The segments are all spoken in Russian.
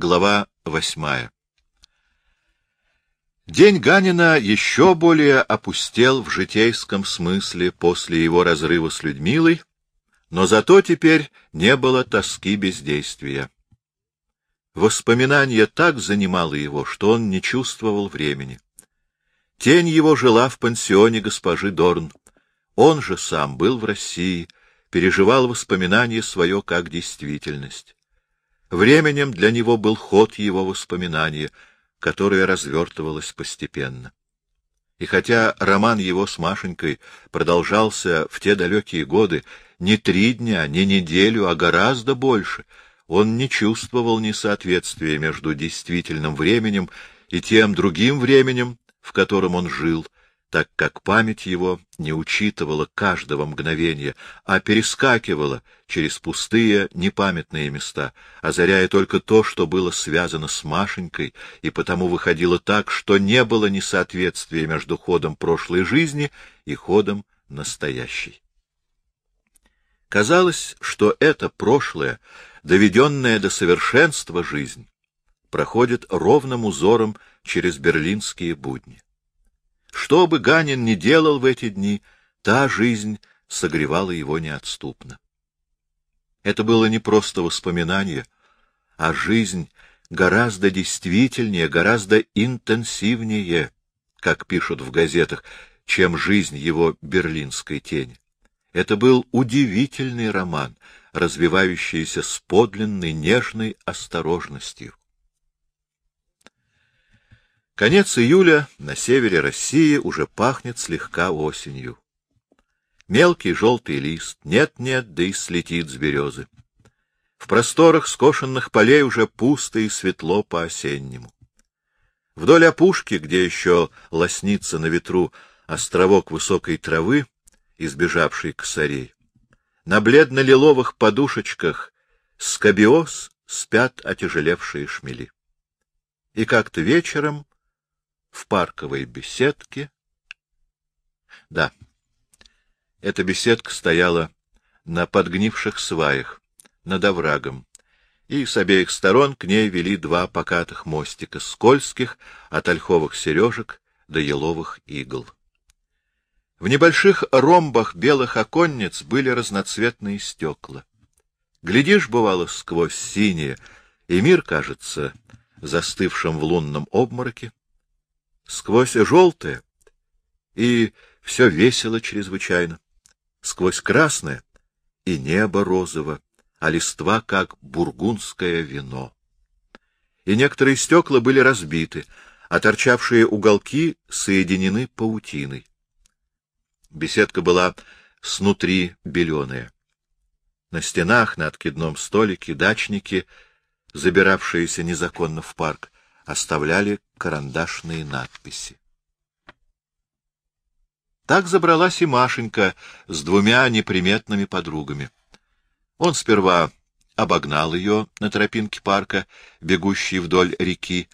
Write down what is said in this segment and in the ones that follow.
Глава восьмая День Ганина еще более опустел в житейском смысле после его разрыва с Людмилой, но зато теперь не было тоски бездействия. Воспоминание так занимало его, что он не чувствовал времени. Тень его жила в пансионе госпожи Дорн. Он же сам был в России, переживал воспоминание свое как действительность. Временем для него был ход его воспоминания, которое развертывалось постепенно. И хотя роман его с Машенькой продолжался в те далекие годы не три дня, не неделю, а гораздо больше, он не чувствовал несоответствия между действительным временем и тем другим временем, в котором он жил, так как память его не учитывала каждого мгновения, а перескакивала через пустые, непамятные места, озаряя только то, что было связано с Машенькой, и потому выходило так, что не было несоответствия между ходом прошлой жизни и ходом настоящей. Казалось, что это прошлое, доведенное до совершенства жизнь, проходит ровным узором через берлинские будни. Что бы Ганин ни делал в эти дни, та жизнь согревала его неотступно. Это было не просто воспоминание, а жизнь гораздо действительнее, гораздо интенсивнее, как пишут в газетах, чем жизнь его берлинской тени. Это был удивительный роман, развивающийся с подлинной нежной осторожностью. Конец июля на севере России уже пахнет слегка осенью. Мелкий желтый лист, нет-нет, да и слетит с березы. В просторах скошенных полей уже пусто и светло по-осеннему. Вдоль опушки, где еще лоснится на ветру островок высокой травы, избежавший косарей, на бледно-лиловых подушечках скобиоз спят отяжелевшие шмели. И как-то вечером в парковой беседке. Да, эта беседка стояла на подгнивших сваях, над оврагом, и с обеих сторон к ней вели два покатых мостика, скользких от ольховых сережек до еловых игл. В небольших ромбах белых оконниц были разноцветные стекла. Глядишь, бывало, сквозь синие, и мир кажется застывшим в лунном обмороке сквозь желтое, и все весело чрезвычайно, сквозь красное, и небо розово, а листва как бургундское вино. И некоторые стекла были разбиты, а торчавшие уголки соединены паутиной. Беседка была снутри беленая. На стенах, на откидном столике дачники, забиравшиеся незаконно в парк, оставляли карандашные надписи. Так забралась и Машенька с двумя неприметными подругами. Он сперва обогнал ее на тропинке парка, бегущей вдоль реки,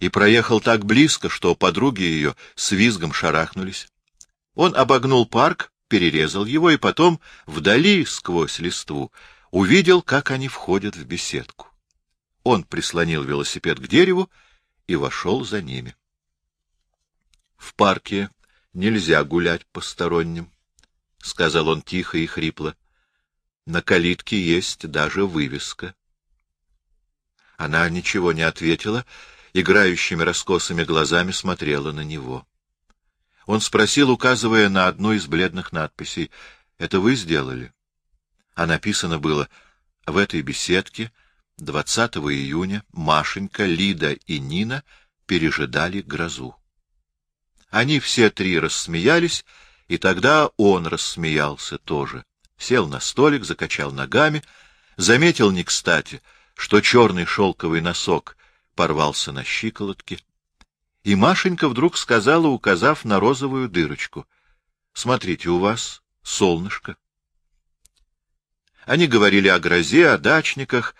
и проехал так близко, что подруги ее с визгом шарахнулись. Он обогнул парк, перерезал его, и потом, вдали, сквозь листву, увидел, как они входят в беседку. Он прислонил велосипед к дереву и вошел за ними. В парке нельзя гулять посторонним, — сказал он тихо и хрипло. На калитке есть даже вывеска. Она ничего не ответила, играющими раскосыми глазами смотрела на него. Он спросил, указывая на одну из бледных надписей, — Это вы сделали? А написано было, в этой беседке 20 июня Машенька, Лида и Нина пережидали грозу. Они все три рассмеялись, и тогда он рассмеялся тоже. Сел на столик, закачал ногами, заметил не кстати, что черный шелковый носок порвался на щиколотке. И Машенька вдруг сказала, указав на розовую дырочку, — Смотрите, у вас солнышко. Они говорили о грозе, о дачниках,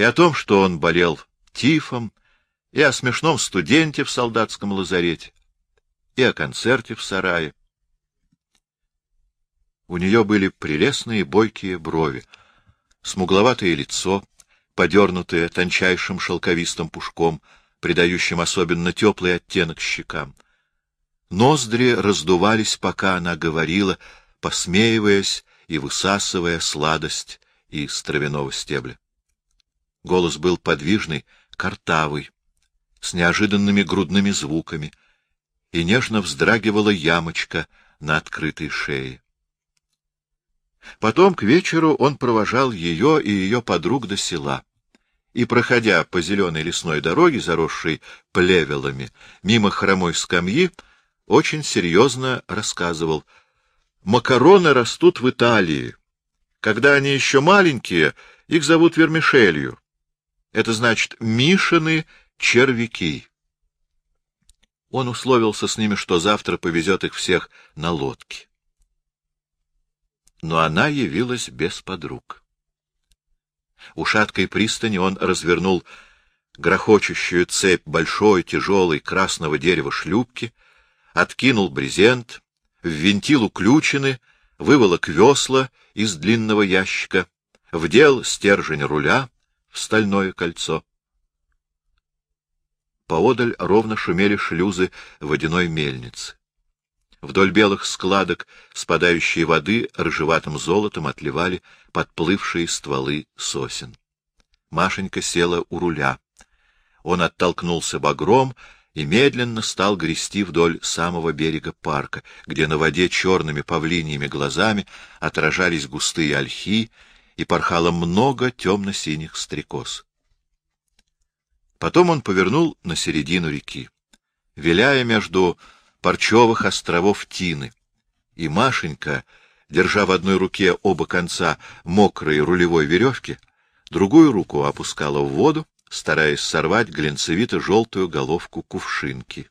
и о том, что он болел тифом, и о смешном студенте в солдатском лазарете, и о концерте в сарае. У нее были прелестные бойкие брови, смугловатое лицо, подернутые тончайшим шелковистым пушком, придающим особенно теплый оттенок щекам. Ноздри раздувались, пока она говорила, посмеиваясь и высасывая сладость из травяного стебля. Голос был подвижный, картавый, с неожиданными грудными звуками, и нежно вздрагивала ямочка на открытой шее. Потом к вечеру он провожал ее и ее подруг до села. И, проходя по зеленой лесной дороге, заросшей плевелами, мимо хромой скамьи, очень серьезно рассказывал. Макароны растут в Италии. Когда они еще маленькие, их зовут вермишелью. Это значит «мишины червяки». Он условился с ними, что завтра повезет их всех на лодке но она явилась без подруг. У шаткой пристани он развернул грохочущую цепь большой, тяжелой, красного дерева шлюпки, откинул брезент, ввинтил уключины, выволок весла из длинного ящика, вдел стержень руля в стальное кольцо. Поодаль ровно шумели шлюзы водяной мельницы. Вдоль белых складок спадающей воды рыжеватым золотом отливали подплывшие стволы сосен. Машенька села у руля. Он оттолкнулся багром и медленно стал грести вдоль самого берега парка, где на воде черными павлиньими глазами отражались густые ольхи и порхало много темно-синих стрекоз. Потом он повернул на середину реки. Виляя между парчевых островов Тины. И Машенька, держа в одной руке оба конца мокрой рулевой веревки, другую руку опускала в воду, стараясь сорвать глинцевито-желтую головку кувшинки.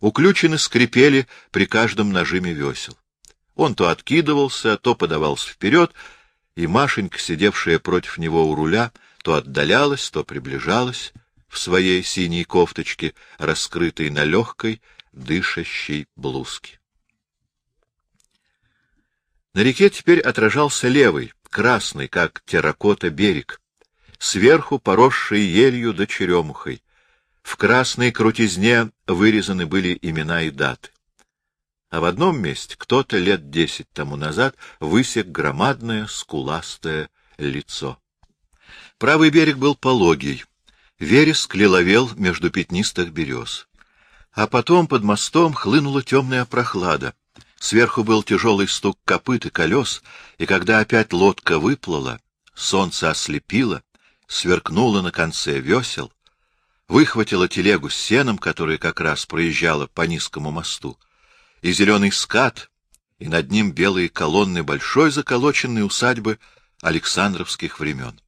Уключены скрипели при каждом нажиме весел. Он то откидывался, то подавался вперед, и Машенька, сидевшая против него у руля, то отдалялась, то приближалась в своей синей кофточке, раскрытой на легкой, дышащей блузки. На реке теперь отражался левый, красный, как терракота, берег, сверху поросший елью да черемухой. В красной крутизне вырезаны были имена и даты. А в одном месте кто-то лет десять тому назад высек громадное скуластое лицо. Правый берег был пологий, вереск лиловел между пятнистых берез. А потом под мостом хлынула темная прохлада. Сверху был тяжелый стук копыт и колес, и когда опять лодка выплыла, солнце ослепило, сверкнуло на конце весел, выхватило телегу с сеном, которая как раз проезжала по низкому мосту, и зеленый скат, и над ним белые колонны большой заколоченной усадьбы Александровских времен.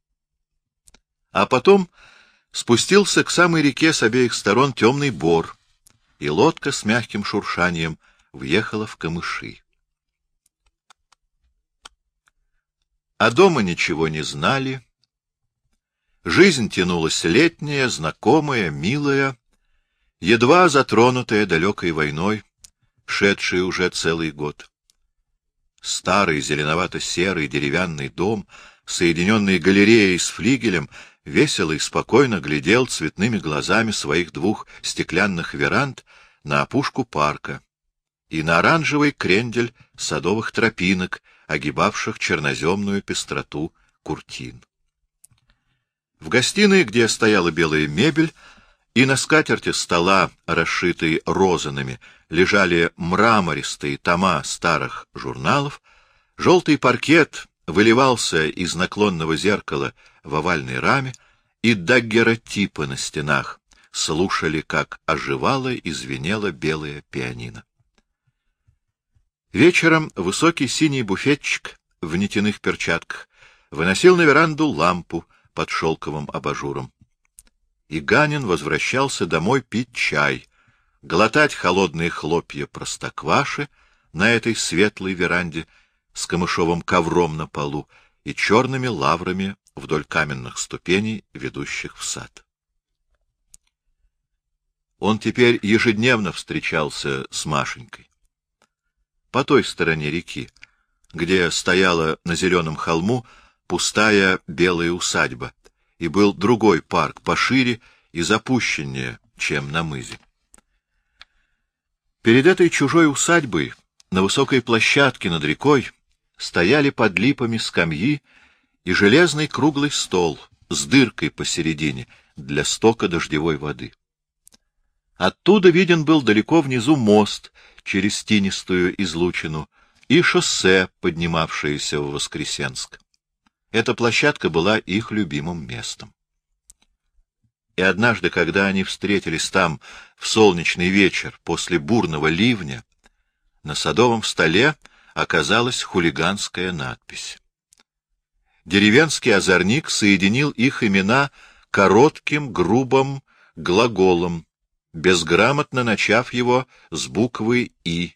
А потом спустился к самой реке с обеих сторон темный бор — и лодка с мягким шуршанием въехала в камыши. А дома ничего не знали. Жизнь тянулась летняя, знакомая, милая, едва затронутая далекой войной, шедшей уже целый год. Старый зеленовато-серый деревянный дом, соединенный галереей с флигелем, весело и спокойно глядел цветными глазами своих двух стеклянных веранд на опушку парка и на оранжевый крендель садовых тропинок, огибавших черноземную пестроту куртин. В гостиной, где стояла белая мебель, и на скатерти стола, расшитой розанами, лежали мрамористые тома старых журналов, желтый паркет выливался из наклонного зеркала в овальной раме, и даггеротипы на стенах слушали, как оживало и звенело белое пианино. Вечером высокий синий буфетчик в нитяных перчатках выносил на веранду лампу под шелковым абажуром. И Ганин возвращался домой пить чай, глотать холодные хлопья простокваши на этой светлой веранде с камышовым ковром на полу и черными лаврами вдоль каменных ступеней, ведущих в сад. Он теперь ежедневно встречался с Машенькой. По той стороне реки, где стояла на зеленом холму пустая белая усадьба, и был другой парк, пошире и запущеннее, чем на мызе. Перед этой чужой усадьбой на высокой площадке над рекой стояли под липами скамьи и железный круглый стол с дыркой посередине для стока дождевой воды. Оттуда виден был далеко внизу мост через тинистую излучину и шоссе, поднимавшееся в Воскресенск. Эта площадка была их любимым местом. И однажды, когда они встретились там в солнечный вечер после бурного ливня, на садовом столе оказалась хулиганская надпись. Деревенский озорник соединил их имена коротким грубым глаголом, безграмотно начав его с буквы «и».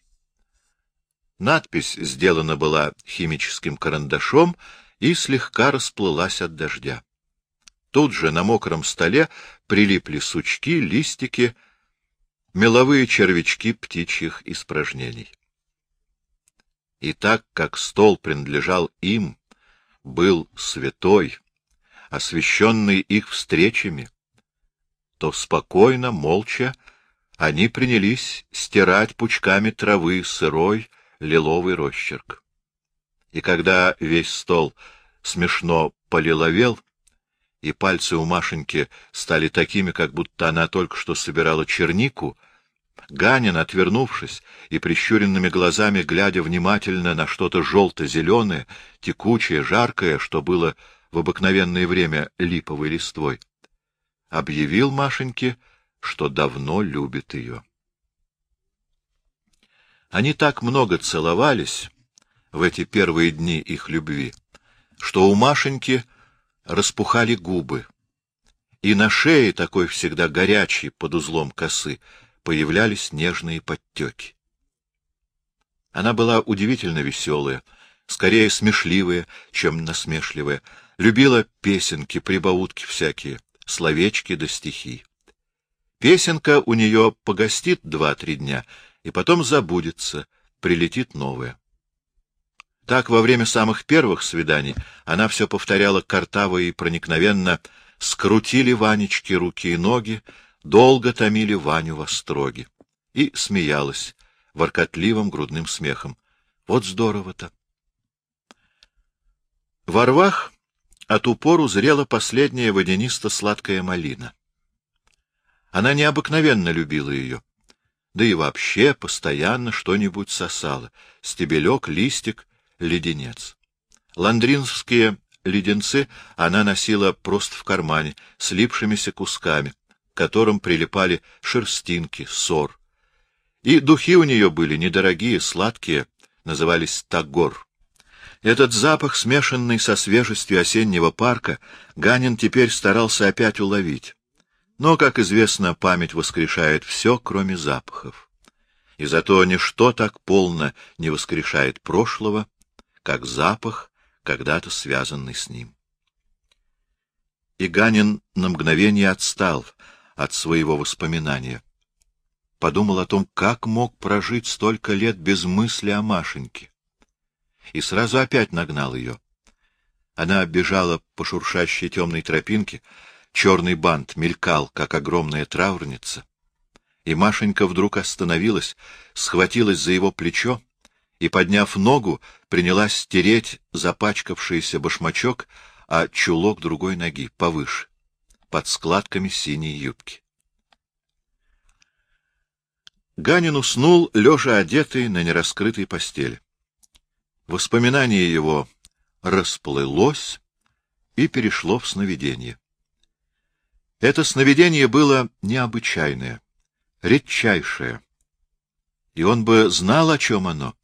Надпись сделана была химическим карандашом и слегка расплылась от дождя. Тут же на мокром столе прилипли сучки, листики, меловые червячки птичьих испражнений. И так как стол принадлежал им, был святой, освященный их встречами, то спокойно, молча, они принялись стирать пучками травы сырой лиловый росчерк. И когда весь стол смешно полиловел, и пальцы у Машеньки стали такими, как будто она только что собирала чернику, Ганин, отвернувшись и прищуренными глазами глядя внимательно на что-то желто-зеленое, текучее, жаркое, что было в обыкновенное время липовой листвой, объявил Машеньке, что давно любит ее. Они так много целовались в эти первые дни их любви, что у Машеньки распухали губы, и на шее, такой всегда горячей под узлом косы, появлялись нежные подтеки. Она была удивительно веселая, скорее смешливая, чем насмешливая, любила песенки, прибаутки всякие, словечки да стихи. Песенка у нее погостит два-три дня, и потом забудется, прилетит новая. Так во время самых первых свиданий она все повторяла картаво и проникновенно «скрутили Ванечки руки и ноги, долго томили Ваню в остроге. И смеялась воркотливым грудным смехом. Вот здорово-то! Во рвах от упору зрела последняя водянисто-сладкая малина. Она необыкновенно любила ее, да и вообще постоянно что-нибудь сосала — стебелек, листик, леденец. Ландринские леденцы она носила просто в кармане, слипшимися кусками — которым прилипали шерстинки, сор. И духи у нее были недорогие, сладкие, назывались тагор. Этот запах, смешанный со свежестью осеннего парка, Ганин теперь старался опять уловить. Но, как известно, память воскрешает все, кроме запахов. И зато ничто так полно не воскрешает прошлого, как запах, когда-то связанный с ним. И Ганин на мгновение отстал, от своего воспоминания. Подумал о том, как мог прожить столько лет без мысли о Машеньке. И сразу опять нагнал ее. Она бежала по шуршащей темной тропинке, черный бант мелькал, как огромная траурница. И Машенька вдруг остановилась, схватилась за его плечо и, подняв ногу, принялась стереть запачкавшийся башмачок, а чулок другой ноги повыше под складками синей юбки. Ганин уснул, лежа одетый на нераскрытой постели. Воспоминание его расплылось и перешло в сновидение. Это сновидение было необычайное, редчайшее, и он бы знал, о чем оно,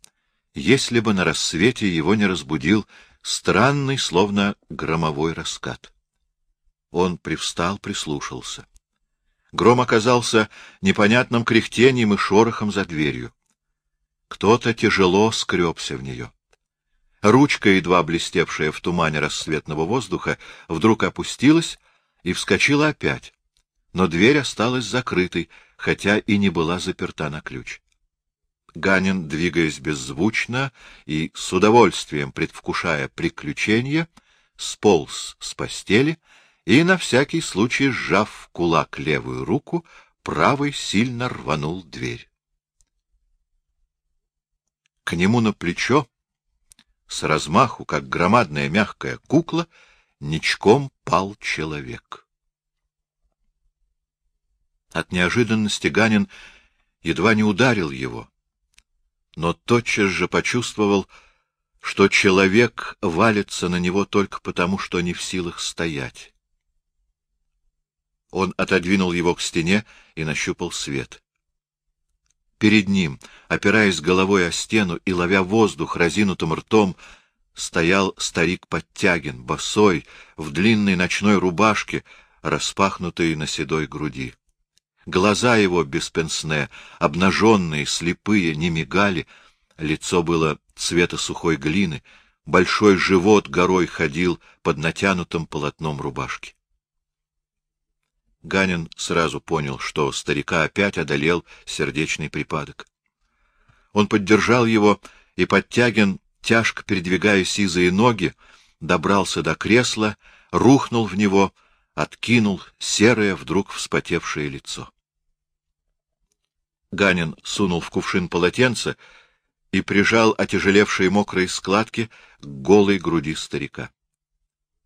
если бы на рассвете его не разбудил странный, словно громовой раскат. Он привстал, прислушался. Гром оказался непонятным кряхтением и шорохом за дверью. Кто-то тяжело скребся в нее. Ручка, едва блестевшая в тумане рассветного воздуха, вдруг опустилась и вскочила опять. Но дверь осталась закрытой, хотя и не была заперта на ключ. Ганин, двигаясь беззвучно и с удовольствием предвкушая приключения, сполз с постели и, на всякий случай сжав в кулак левую руку, правый сильно рванул дверь. К нему на плечо, с размаху, как громадная мягкая кукла, ничком пал человек. От неожиданности Ганин едва не ударил его, но тотчас же почувствовал, что человек валится на него только потому, что не в силах стоять. Он отодвинул его к стене и нащупал свет. Перед ним, опираясь головой о стену и ловя воздух разинутым ртом, стоял старик Подтягин, босой, в длинной ночной рубашке, распахнутой на седой груди. Глаза его без пенсне, обнаженные, слепые, не мигали, лицо было цвета сухой глины, большой живот горой ходил под натянутым полотном рубашки. Ганин сразу понял, что старика опять одолел сердечный припадок. Он поддержал его, и Подтягин, тяжко передвигая сизые ноги, добрался до кресла, рухнул в него откинул серое, вдруг вспотевшее лицо. Ганин сунул в кувшин полотенце и прижал отяжелевшие мокрые складки к голой груди старика.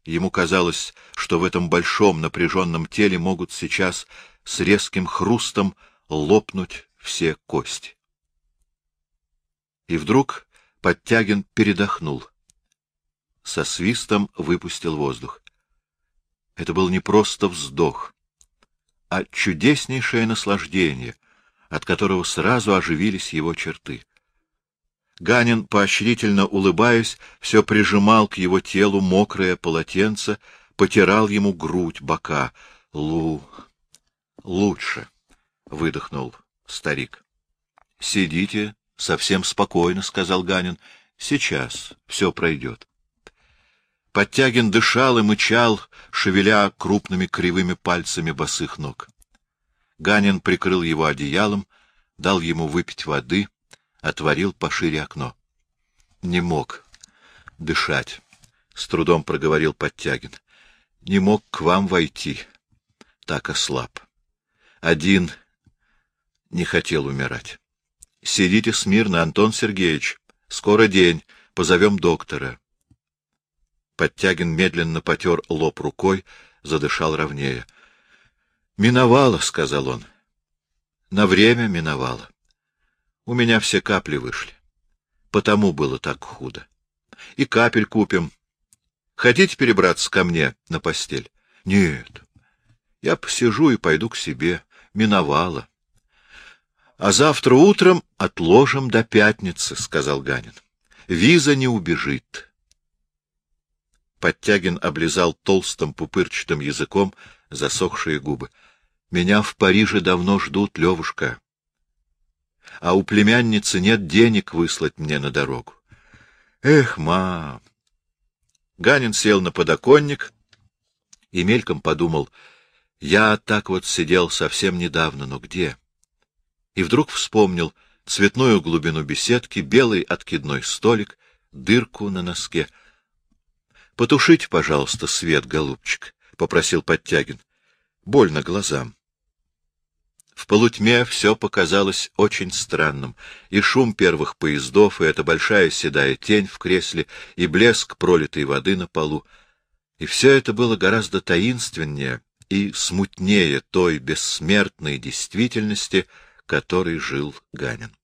Ему казалось, что в этом большом напряженном теле могут сейчас с резким хрустом лопнуть все кости. И вдруг Подтягин передохнул. Со свистом выпустил воздух. Это был не просто вздох, а чудеснейшее наслаждение, от которого сразу оживились его черты. Ганин, поощрительно улыбаясь, все прижимал к его телу мокрое полотенце, потирал ему грудь, бока. — Лу... лучше, — выдохнул старик. — Сидите совсем спокойно, — сказал Ганин. — Сейчас все пройдет. Подтягин дышал и мычал, шевеля крупными кривыми пальцами босых ног. Ганин прикрыл его одеялом, дал ему выпить воды, отворил пошире окно. Не мог дышать, — с трудом проговорил Подтягин. Не мог к вам войти. Так ослаб. Один не хотел умирать. Сидите смирно, Антон Сергеевич. Скоро день. Позовем доктора. Подтягин медленно потер лоб рукой, задышал ровнее. — Миновало, — сказал он. — На время миновало. У меня все капли вышли. Потому было так худо. И капель купим. Хотите перебраться ко мне на постель? — Нет. Я посижу и пойду к себе. Миновало. — А завтра утром отложим до пятницы, — сказал Ганин. — Виза не убежит. Подтягин облизал толстым пупырчатым языком засохшие губы. — Меня в Париже давно ждут, Левушка. А у племянницы нет денег выслать мне на дорогу. Эх, ма! Ганин сел на подоконник и мельком подумал, я так вот сидел совсем недавно, но где? И вдруг вспомнил цветную глубину беседки, белый откидной столик, дырку на носке —— Потушите, пожалуйста, свет, голубчик, — попросил Подтягин. — Больно глазам. В полутьме все показалось очень странным, и шум первых поездов, и эта большая седая тень в кресле, и блеск пролитой воды на полу. И все это было гораздо таинственнее и смутнее той бессмертной действительности, которой жил Ганин.